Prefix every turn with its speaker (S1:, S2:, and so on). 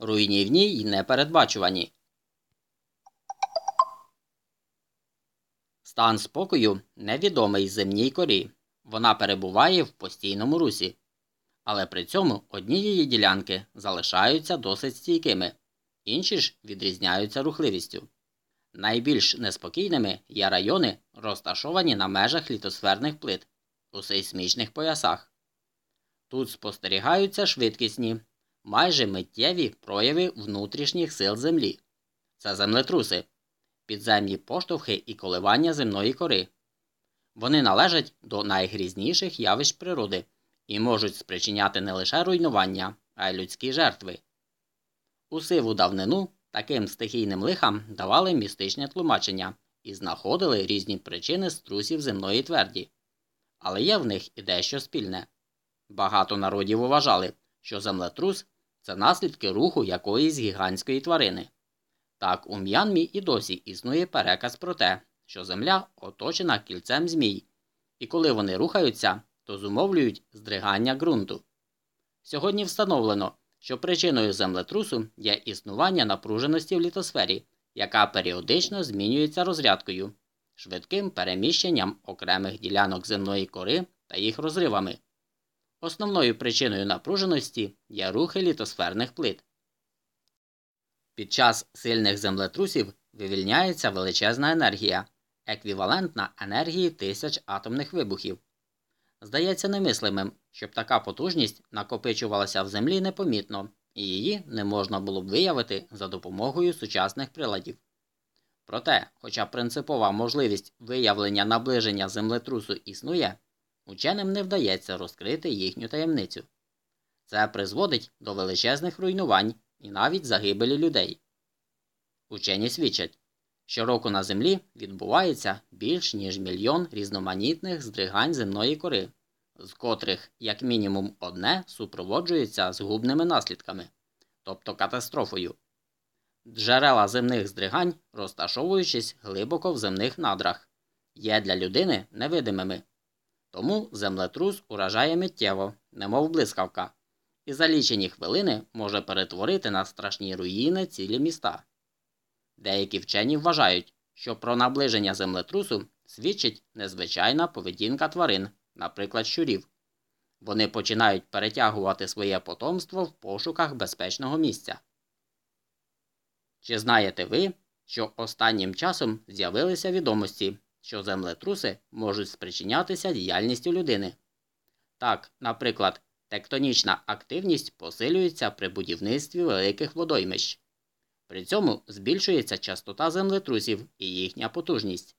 S1: руйнівні й непередбачувані. Стан спокою невідомий земній корі. Вона перебуває в постійному русі. Але при цьому одні її ділянки залишаються досить стійкими, інші ж відрізняються рухливістю. Найбільш неспокійними є райони, розташовані на межах літосферних плит у сейсмічних поясах. Тут спостерігаються швидкісні, майже миттєві прояви внутрішніх сил Землі. Це землетруси, підземні поштовхи і коливання земної кори. Вони належать до найгрізніших явищ природи і можуть спричиняти не лише руйнування, а й людські жертви. У сиву давнину таким стихійним лихам давали містичне тлумачення і знаходили різні причини струсів земної тверді. Але є в них і дещо спільне. Багато народів вважали, що землетрус це наслідки руху якоїсь гігантської тварини. Так у М'янмі і досі існує переказ про те, що земля оточена кільцем змій, і коли вони рухаються, то зумовлюють здригання ґрунту. Сьогодні встановлено, що причиною землетрусу є існування напруженості в літосфері, яка періодично змінюється розрядкою, швидким переміщенням окремих ділянок земної кори та їх розривами. Основною причиною напруженості є рухи літосферних плит. Під час сильних землетрусів вивільняється величезна енергія, еквівалентна енергії тисяч атомних вибухів. Здається немислимим, щоб така потужність накопичувалася в землі непомітно, і її не можна було б виявити за допомогою сучасних приладів. Проте, хоча принципова можливість виявлення наближення землетрусу існує, ученим не вдається розкрити їхню таємницю. Це призводить до величезних руйнувань і навіть загибелі людей. Учені свідчать, щороку на Землі відбувається більш ніж мільйон різноманітних здригань земної кори, з котрих, як мінімум, одне супроводжується згубними наслідками, тобто катастрофою. Джерела земних здригань, розташовуючись глибоко в земних надрах, є для людини невидимими. Тому землетрус уражає миттєво, немов блискавка, і за лічені хвилини може перетворити на страшні руїни цілі міста. Деякі вчені вважають, що про наближення землетрусу свідчить незвичайна поведінка тварин, наприклад, щурів. Вони починають перетягувати своє потомство в пошуках безпечного місця. Чи знаєте ви, що останнім часом з'явилися відомості, що землетруси можуть спричинятися діяльністю людини? Так, наприклад, тектонічна активність посилюється при будівництві великих водоймищ. При цьому збільшується частота землетрусів і їхня потужність.